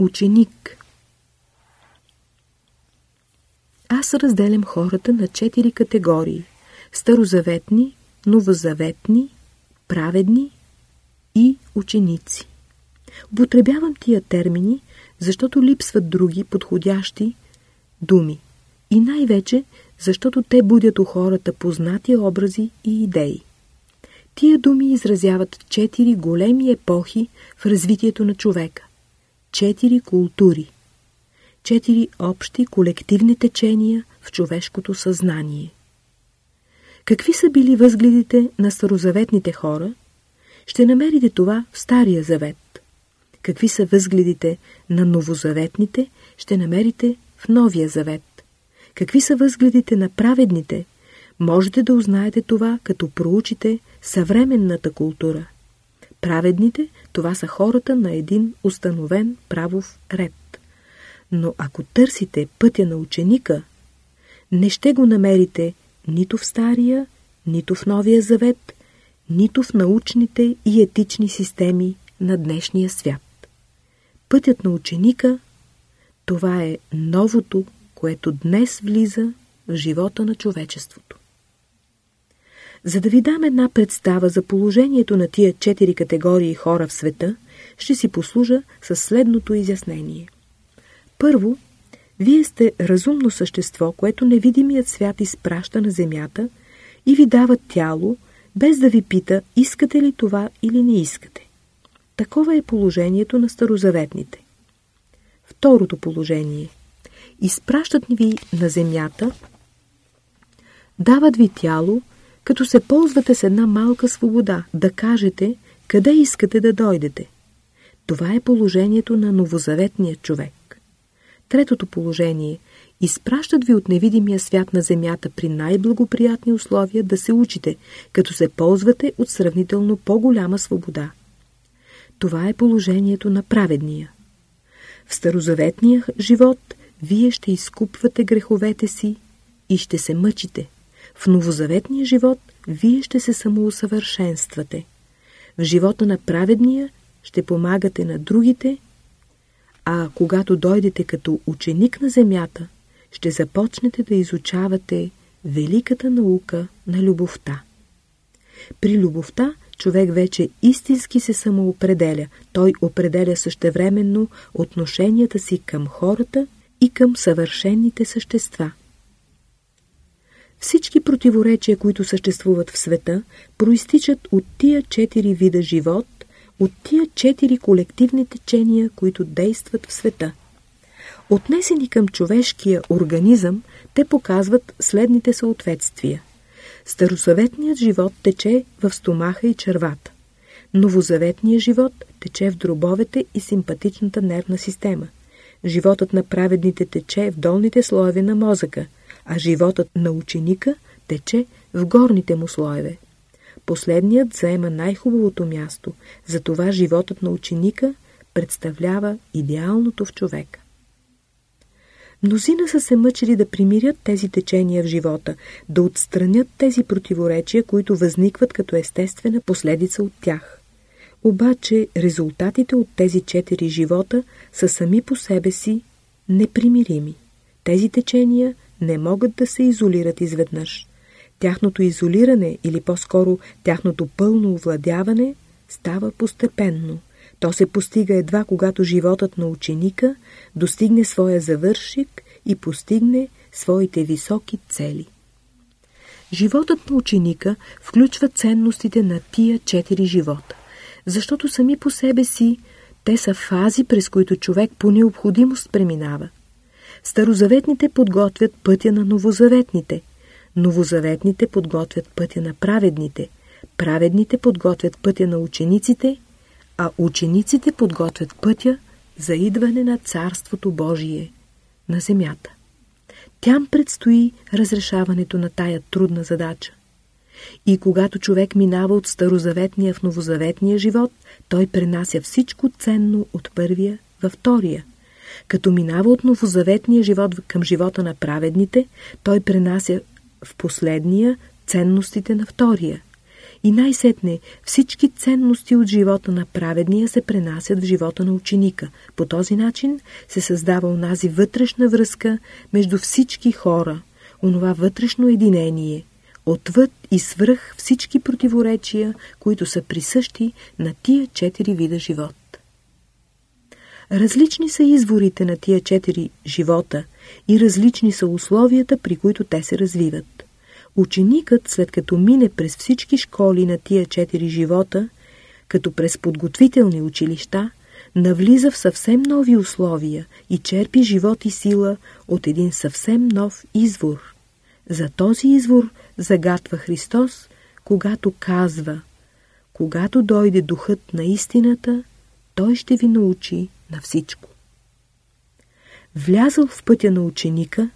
Ученик Аз разделям хората на четири категории – старозаветни, новозаветни, праведни и ученици. Употребявам тия термини, защото липсват други подходящи думи и най-вече защото те будят у хората познати образи и идеи. Тия думи изразяват четири големи епохи в развитието на човека. Четири култури. Четири общи колективни течения в човешкото съзнание. Какви са били възгледите на старозаветните хора? Ще намерите това в Стария завет. Какви са възгледите на новозаветните? Ще намерите в Новия завет. Какви са възгледите на праведните? Можете да узнаете това, като проучите съвременната култура. Праведните – това са хората на един установен правов ред. Но ако търсите пътя на ученика, не ще го намерите нито в Стария, нито в Новия Завет, нито в научните и етични системи на днешния свят. Пътят на ученика – това е новото, което днес влиза в живота на човечеството. За да ви дам една представа за положението на тия четири категории хора в света, ще си послужа със следното изяснение. Първо, вие сте разумно същество, което невидимият свят изпраща на земята и ви дава тяло, без да ви пита искате ли това или не искате. Такова е положението на старозаветните. Второто положение. Изпращат ви на земята, дават ви тяло, като се ползвате с една малка свобода, да кажете къде искате да дойдете. Това е положението на новозаветния човек. Третото положение – изпращат ви от невидимия свят на земята при най-благоприятни условия да се учите, като се ползвате от сравнително по-голяма свобода. Това е положението на праведния. В старозаветния живот вие ще изкупвате греховете си и ще се мъчите – в новозаветния живот вие ще се самоусъвършенствате. В живота на праведния ще помагате на другите, а когато дойдете като ученик на земята, ще започнете да изучавате великата наука на любовта. При любовта човек вече истински се самоопределя. Той определя същевременно отношенията си към хората и към съвършенните същества. Всички противоречия, които съществуват в света, проистичат от тия четири вида живот, от тия четири колективни течения, които действат в света. Отнесени към човешкия организъм, те показват следните съответствия. Старосъветният живот тече в стомаха и червата. Новозаветният живот тече в дробовете и симпатичната нервна система. Животът на праведните тече в долните слоеве на мозъка – а животът на ученика тече в горните му слоеве. Последният заема най-хубавото място, затова животът на ученика представлява идеалното в човека. Мнозина са се мъчили да примирят тези течения в живота, да отстранят тези противоречия, които възникват като естествена последица от тях. Обаче резултатите от тези четири живота са сами по себе си непримирими. Тези течения не могат да се изолират изведнъж. Тяхното изолиране или по-скоро тяхното пълно овладяване става постепенно. То се постига едва когато животът на ученика достигне своя завършик и постигне своите високи цели. Животът на ученика включва ценностите на тия четири живота, защото сами по себе си те са фази, през които човек по необходимост преминава – Старозаветните подготвят пътя на новозаветните. Новозаветните подготвят пътя на праведните. Праведните подготвят пътя на учениците, а учениците подготвят пътя за идване на Царството Божие на земята. Тям предстои разрешаването на тая трудна задача. И когато човек минава от старозаветния в новозаветния живот, той пренася всичко ценно от първия във втория. Като минава от новозаветния живот към живота на праведните, той пренася в последния ценностите на втория. И най-сетне всички ценности от живота на праведния се пренасят в живота на ученика. По този начин се създава онази вътрешна връзка между всички хора, онова вътрешно единение, отвъд и свръх всички противоречия, които са присъщи на тия четири вида живот. Различни са изворите на тия четири живота и различни са условията, при които те се развиват. Ученикът, след като мине през всички школи на тия четири живота, като през подготвителни училища, навлиза в съвсем нови условия и черпи живот и сила от един съвсем нов извор. За този извор загатва Христос, когато казва «Когато дойде духът на истината, той ще ви научи на всичко». Влязъл в пътя на ученика,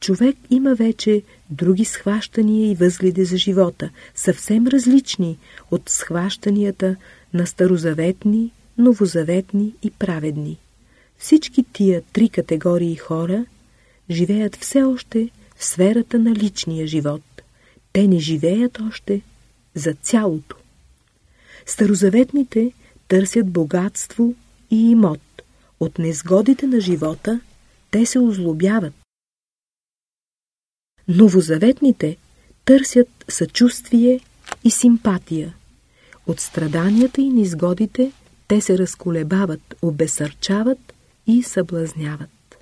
човек има вече други схващания и възгледи за живота, съвсем различни от схващанията на старозаветни, новозаветни и праведни. Всички тия три категории хора живеят все още в сферата на личния живот. Те не живеят още за цялото. Старозаветните търсят богатство и имот. От незгодите на живота те се озлобяват. Новозаветните търсят съчувствие и симпатия. От страданията и низгодите те се разколебават, обесърчават и съблазняват.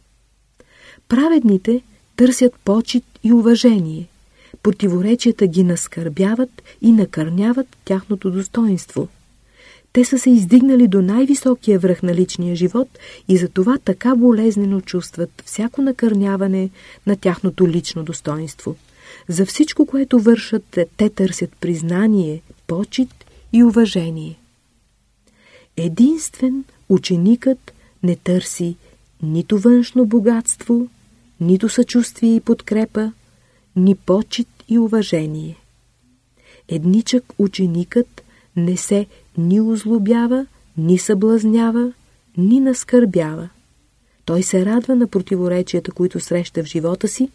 Праведните търсят почет и уважение. Противоречията ги наскърбяват и накърняват тяхното достоинство. Те са се издигнали до най-високия връх на личния живот и затова така болезнено чувстват всяко накърняване на тяхното лично достоинство. За всичко, което вършат, те търсят признание, почет и уважение. Единствен ученикът не търси нито външно богатство, нито съчувствие и подкрепа, ни почет и уважение. Едничък ученикът не се ни озлобява, ни съблазнява, ни наскърбява. Той се радва на противоречията, които среща в живота си,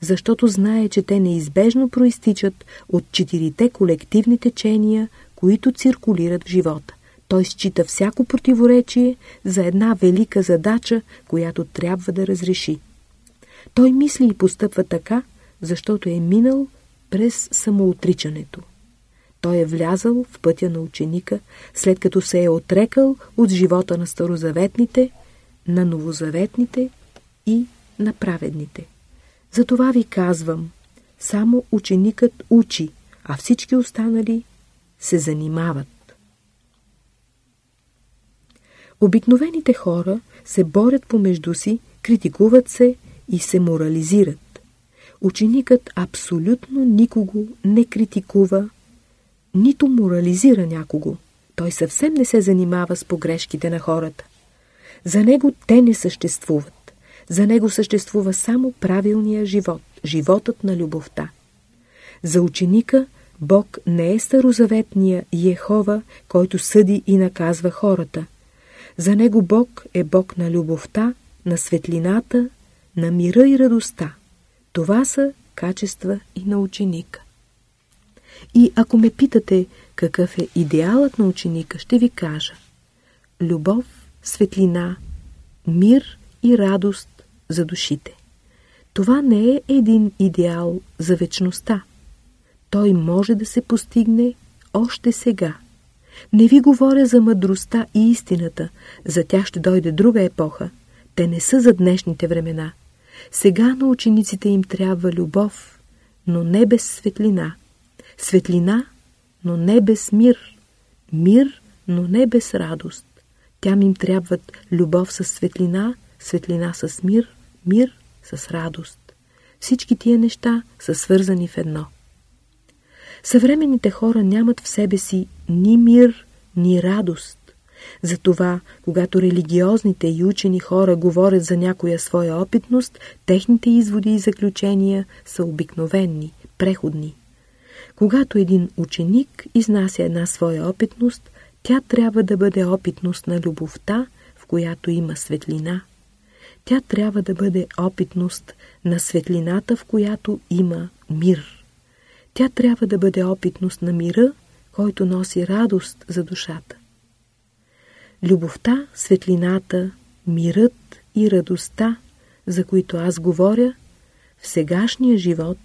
защото знае, че те неизбежно проистичат от четирите колективни течения, които циркулират в живота. Той счита всяко противоречие за една велика задача, която трябва да разреши. Той мисли и постъпва така, защото е минал през самоотричането. Той е влязал в пътя на ученика, след като се е отрекал от живота на старозаветните, на новозаветните и на праведните. Затова ви казвам, само ученикът учи, а всички останали се занимават. Обикновените хора се борят помежду си, критикуват се и се морализират. Ученикът абсолютно никого не критикува, нито морализира някого. Той съвсем не се занимава с погрешките на хората. За него те не съществуват. За него съществува само правилния живот, животът на любовта. За ученика Бог не е старозаветния Йехова, който съди и наказва хората. За него Бог е Бог на любовта, на светлината, на мира и радостта. Това са качества и на ученика. И ако ме питате какъв е идеалът на ученика, ще ви кажа. Любов, светлина, мир и радост за душите. Това не е един идеал за вечността. Той може да се постигне още сега. Не ви говоря за мъдростта и истината, за тях ще дойде друга епоха. Те не са за днешните времена. Сега на учениците им трябва любов, но не без светлина. Светлина, но не без мир. Мир, но не без радост. Тям им трябват любов с светлина, светлина с мир, мир с радост. Всички тия неща са свързани в едно. Съвременните хора нямат в себе си ни мир, ни радост. Затова, когато религиозните и учени хора говорят за някоя своя опитност, техните изводи и заключения са обикновенни, преходни. Когато един ученик изнася една своя опитност, тя трябва да бъде опитност на любовта, в която има светлина. Тя трябва да бъде опитност на светлината, в която има мир. Тя трябва да бъде опитност на мира, който носи радост за душата. Любовта, светлината, мирът и радостта, за които аз говоря, в сегашния живот,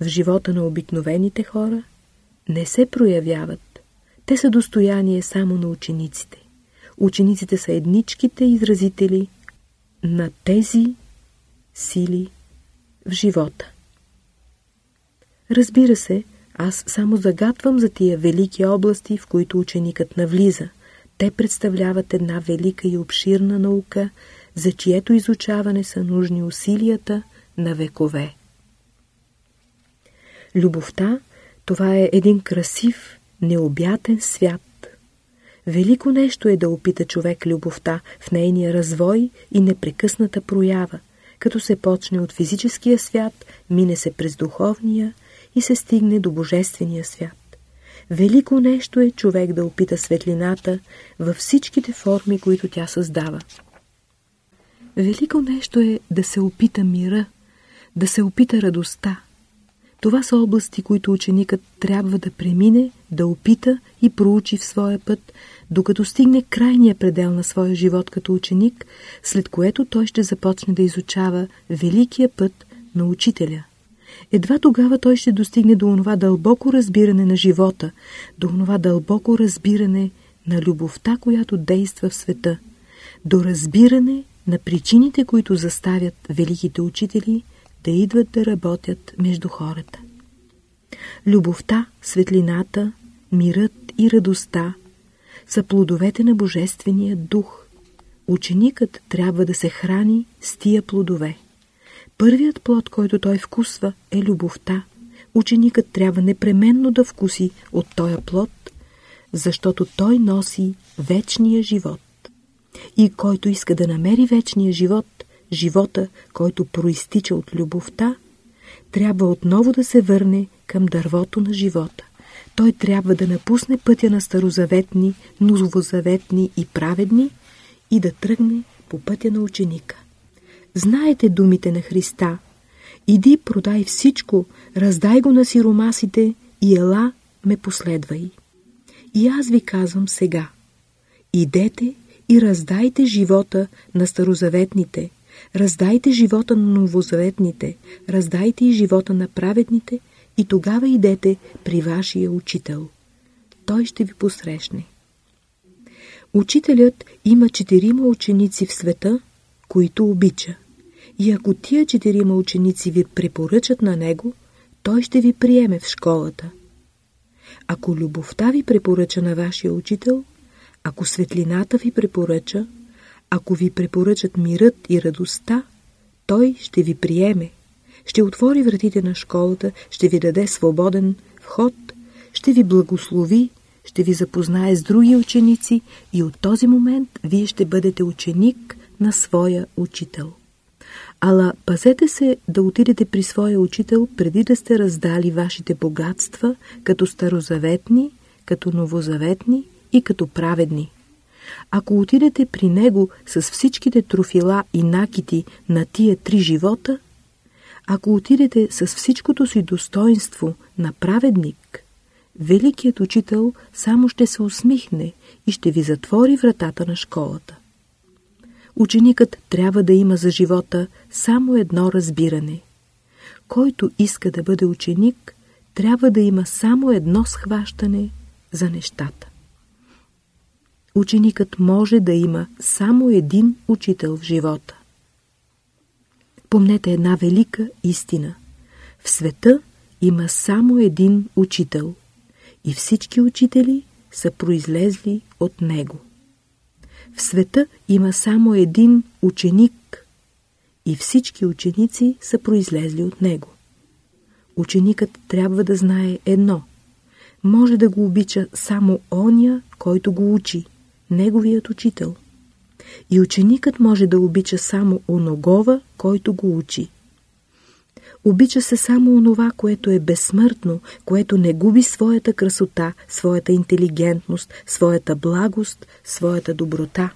в живота на обикновените хора, не се проявяват. Те са достояние само на учениците. Учениците са едничките изразители на тези сили в живота. Разбира се, аз само загатвам за тия велики области, в които ученикът навлиза. Те представляват една велика и обширна наука, за чието изучаване са нужни усилията на векове. Любовта – това е един красив, необятен свят. Велико нещо е да опита човек любовта в нейния развой и непрекъсната проява, като се почне от физическия свят, мине се през духовния и се стигне до божествения свят. Велико нещо е човек да опита светлината във всичките форми, които тя създава. Велико нещо е да се опита мира, да се опита радостта. Това са области, които ученикът трябва да премине, да опита и проучи в своя път, докато стигне крайния предел на своя живот като ученик, след което той ще започне да изучава великия път на учителя. Едва тогава той ще достигне до онова дълбоко разбиране на живота, до онова дълбоко разбиране на любовта, която действа в света, до разбиране на причините, които заставят великите учители да идват да работят между хората. Любовта, светлината, мирът и радостта са плодовете на Божествения дух. Ученикът трябва да се храни с тия плодове. Първият плод, който той вкусва, е любовта. Ученикът трябва непременно да вкуси от този плод, защото той носи вечния живот. И който иска да намери вечния живот, живота, който проистича от любовта, трябва отново да се върне към дървото на живота. Той трябва да напусне пътя на старозаветни, новозаветни и праведни и да тръгне по пътя на ученика. Знаете думите на Христа. Иди, продай всичко, раздай го на сиромасите и ела ме последвай. И аз ви казвам сега. Идете и раздайте живота на старозаветните, раздайте живота на новозаветните, раздайте и живота на праведните и тогава идете при вашия учител. Той ще ви посрещне. Учителят има четирима ученици в света, които обича. И ако тия четирима ученици ви препоръчат на него, той ще ви приеме в школата. Ако любовта ви препоръча на вашия учител, ако светлината ви препоръча, ако ви препоръчат мирът и радостта, той ще ви приеме, ще отвори вратите на школата, ще ви даде свободен вход, ще ви благослови, ще ви запознае с други ученици и от този момент вие ще бъдете ученик на своя учител. Ала пазете се да отидете при своя учител преди да сте раздали вашите богатства като старозаветни, като новозаветни и като праведни. Ако отидете при него с всичките трофила и накити на тия три живота, ако отидете с всичкото си достоинство на праведник, великият учител само ще се усмихне и ще ви затвори вратата на школата. Ученикът трябва да има за живота само едно разбиране. Който иска да бъде ученик, трябва да има само едно схващане за нещата. Ученикът може да има само един учител в живота. Помнете една велика истина. В света има само един учител и всички учители са произлезли от него. В света има само един ученик и всички ученици са произлезли от него. Ученикът трябва да знае едно. Може да го обича само оня, който го учи, неговият учител. И ученикът може да обича само оногова, който го учи. Обича се само онова, което е безсмъртно, което не губи своята красота, своята интелигентност, своята благост, своята доброта.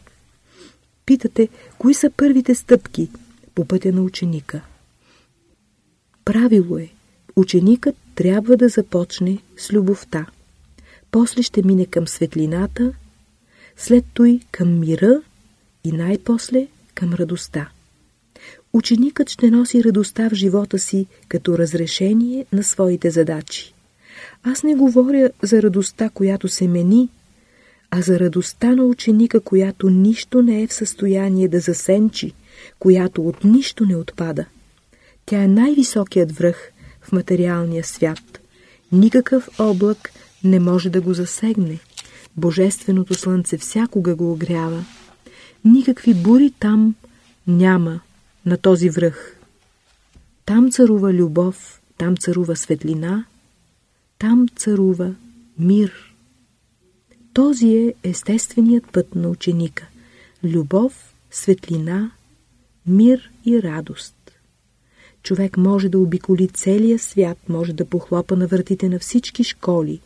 Питате, кои са първите стъпки по пътя на ученика? Правило е, ученикът трябва да започне с любовта. после ще мине към светлината, след той към мира и най-после към радостта. Ученикът ще носи радостта в живота си като разрешение на своите задачи. Аз не говоря за радостта, която се мени, а за радостта на ученика, която нищо не е в състояние да засенчи, която от нищо не отпада. Тя е най-високият връх в материалния свят. Никакъв облак не може да го засегне. Божественото слънце всякога го огрява. Никакви бури там няма на този връх. Там царува любов, там царува светлина, там царува мир. Този е естественият път на ученика. Любов, светлина, мир и радост. Човек може да обиколи целия свят, може да похлопа на вратите на всички школи,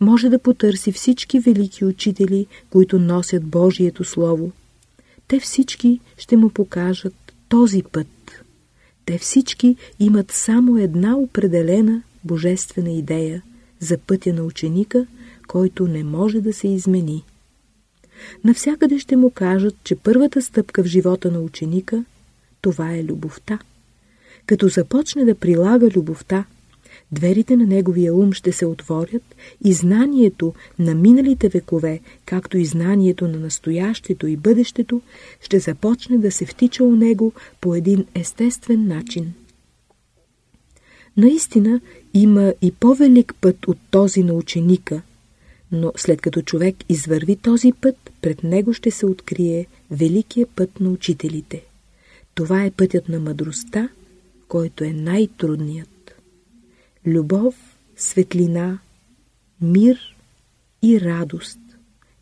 може да потърси всички велики учители, които носят Божието Слово. Те всички ще му покажат този път. Те всички имат само една определена божествена идея за пътя на ученика, който не може да се измени. Навсякъде ще му кажат, че първата стъпка в живота на ученика това е любовта. Като започне да прилага любовта, дверите на неговия ум ще се отворят и знанието на миналите векове, както и знанието на настоящето и бъдещето, ще започне да се втича у него по един естествен начин. Наистина има и по-велик път от този на ученика, но след като човек извърви този път, пред него ще се открие великия път на учителите. Това е пътят на мъдростта, който е най-трудният. Любов, светлина, мир и радост.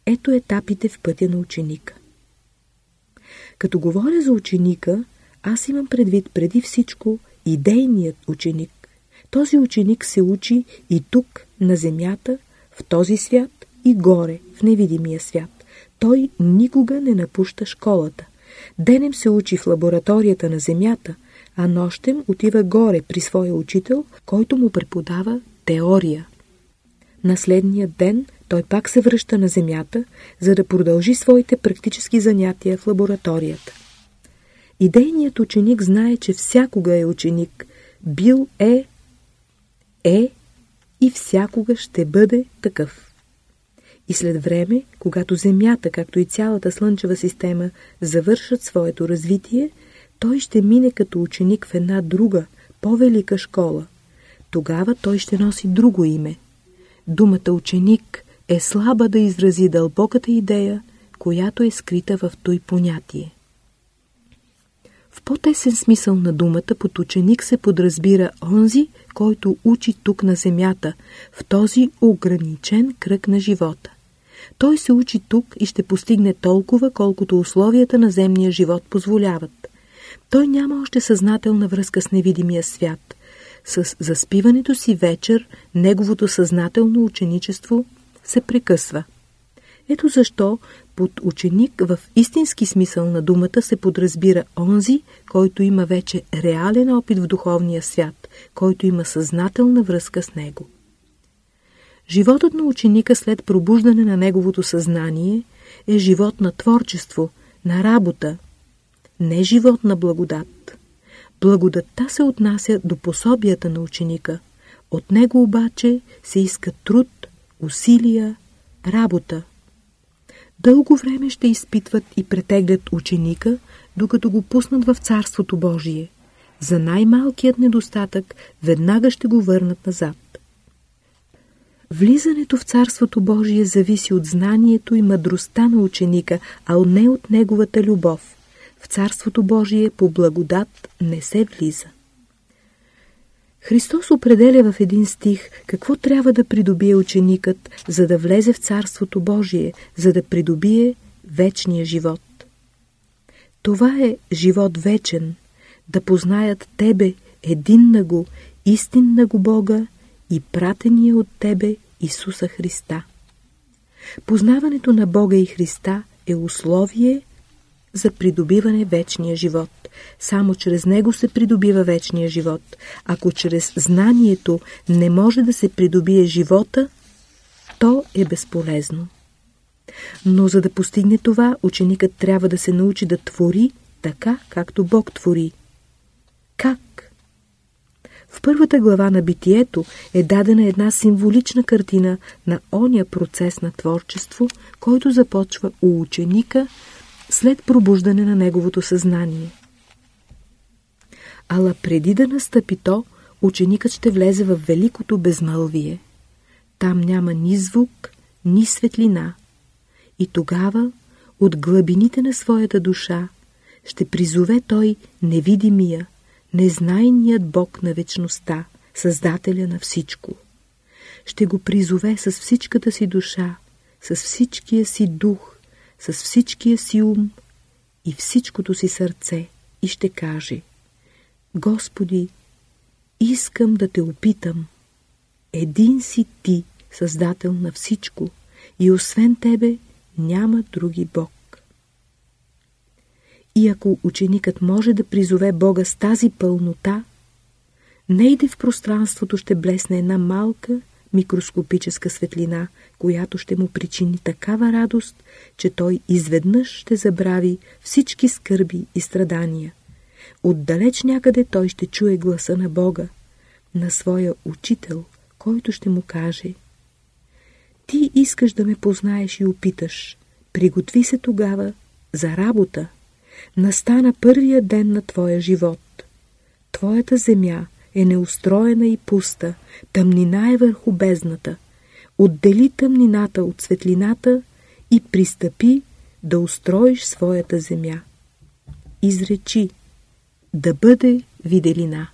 Ето етапите в пътя на ученика. Като говоря за ученика, аз имам предвид преди всичко идейният ученик. Този ученик се учи и тук, на земята, в този свят и горе, в невидимия свят. Той никога не напуща школата. Денем се учи в лабораторията на земята, а нощем отива горе при своя учител, който му преподава теория. На следния ден той пак се връща на земята, за да продължи своите практически занятия в лабораторията. Идейният ученик знае, че всякога е ученик, бил е, е и всякога ще бъде такъв. И след време, когато Земята, както и цялата Слънчева система, завършат своето развитие, той ще мине като ученик в една друга, по-велика школа. Тогава той ще носи друго име. Думата ученик е слаба да изрази дълбоката идея, която е скрита в той понятие. В по-тесен смисъл на думата под ученик се подразбира онзи, който учи тук на земята, в този ограничен кръг на живота. Той се учи тук и ще постигне толкова, колкото условията на земния живот позволяват. Той няма още съзнателна връзка с невидимия свят. С заспиването си вечер неговото съзнателно ученичество се прекъсва. Ето защо под ученик в истински смисъл на думата се подразбира онзи, който има вече реален опит в духовния свят, който има съзнателна връзка с него. Животът на ученика след пробуждане на неговото съзнание е живот на творчество, на работа, не живот на благодат. Благодатта се отнася до пособията на ученика. От него обаче се иска труд, усилия, работа. Дълго време ще изпитват и претеглят ученика, докато го пуснат в Царството Божие. За най-малкият недостатък веднага ще го върнат назад. Влизането в Царството Божие зависи от знанието и мъдростта на ученика, а не от неговата любов. В Царството Божие по благодат не се влиза. Христос определя в един стих какво трябва да придобие ученикът, за да влезе в Царството Божие, за да придобие вечния живот. Това е живот вечен, да познаят Тебе, един на го, истин на го Бога и пратения от Тебе Исуса Христа. Познаването на Бога и Христа е условие за придобиване вечния живот. Само чрез него се придобива вечния живот. Ако чрез знанието не може да се придобие живота, то е безполезно. Но за да постигне това, ученикът трябва да се научи да твори така, както Бог твори. Как? В първата глава на Битието е дадена една символична картина на оня процес на творчество, който започва у ученика след пробуждане на неговото съзнание. Ала преди да настъпи то, ученикът ще влезе в великото безмълвие. Там няма ни звук, ни светлина. И тогава, от глъбините на своята душа, ще призове той невидимия, незнайният Бог на вечността, Създателя на всичко. Ще го призове с всичката си душа, с всичкия си дух, с всичкия си ум и всичкото си сърце и ще каже Господи, искам да те опитам. Един си Ти, Създател на всичко, и освен Тебе няма други Бог. И ако ученикът може да призове Бога с тази пълнота, нейде в пространството ще блесне една малка микроскопическа светлина, която ще му причини такава радост, че той изведнъж ще забрави всички скърби и страдания. Отдалеч някъде той ще чуе гласа на Бога, на своя учител, който ще му каже Ти искаш да ме познаеш и опиташ. Приготви се тогава за работа. Настана първия ден на твоя живот. Твоята земя е неустроена и пуста, тъмнина е върху бездната. Отдели тъмнината от светлината и пристъпи да устроиш своята земя. Изречи да бъде виделина.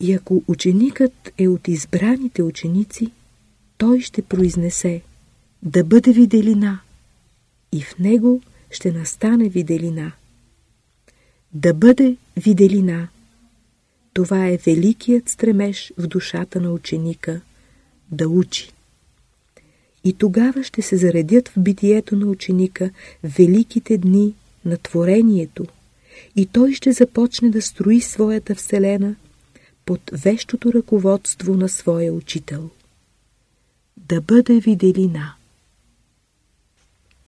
И ако ученикът е от избраните ученици, той ще произнесе да бъде виделина и в него ще настане виделина. Да бъде виделина. Това е великият стремеж в душата на ученика да учи. И тогава ще се заредят в битието на ученика великите дни на творението и той ще започне да строи своята вселена под вещото ръководство на своя учител. Да бъде виделина.